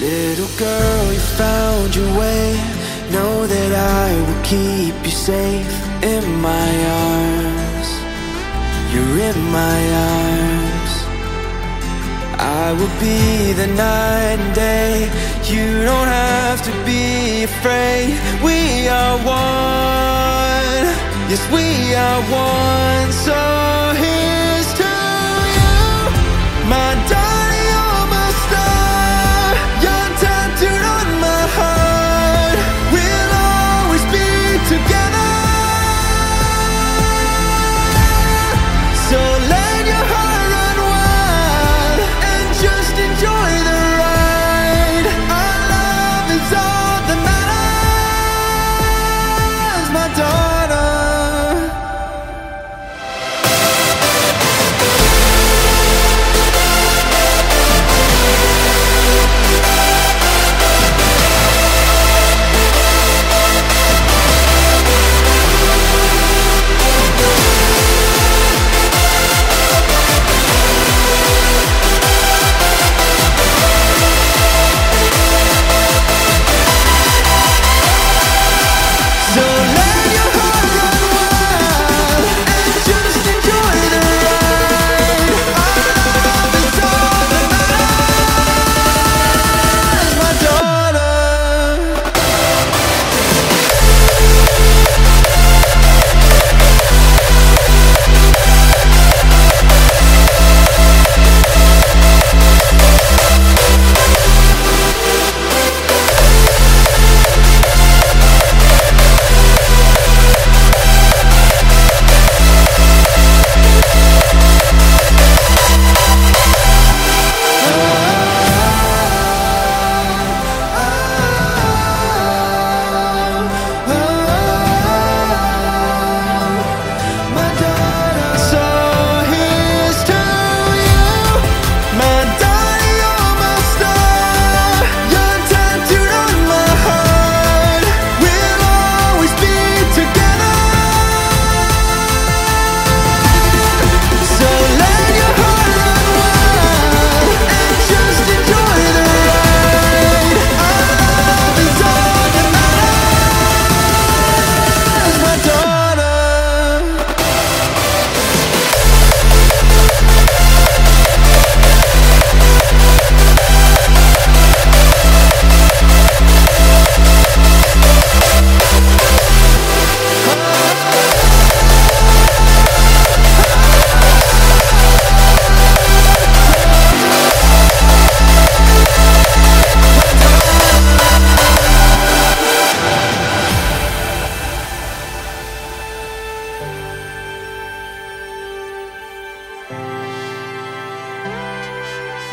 Little girl, you found your way. Know that I will keep you safe in my arms. You're in my arms. I will be the night and day. You don't have to be afraid. We are one. Yes, we are one. So.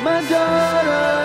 my daughter.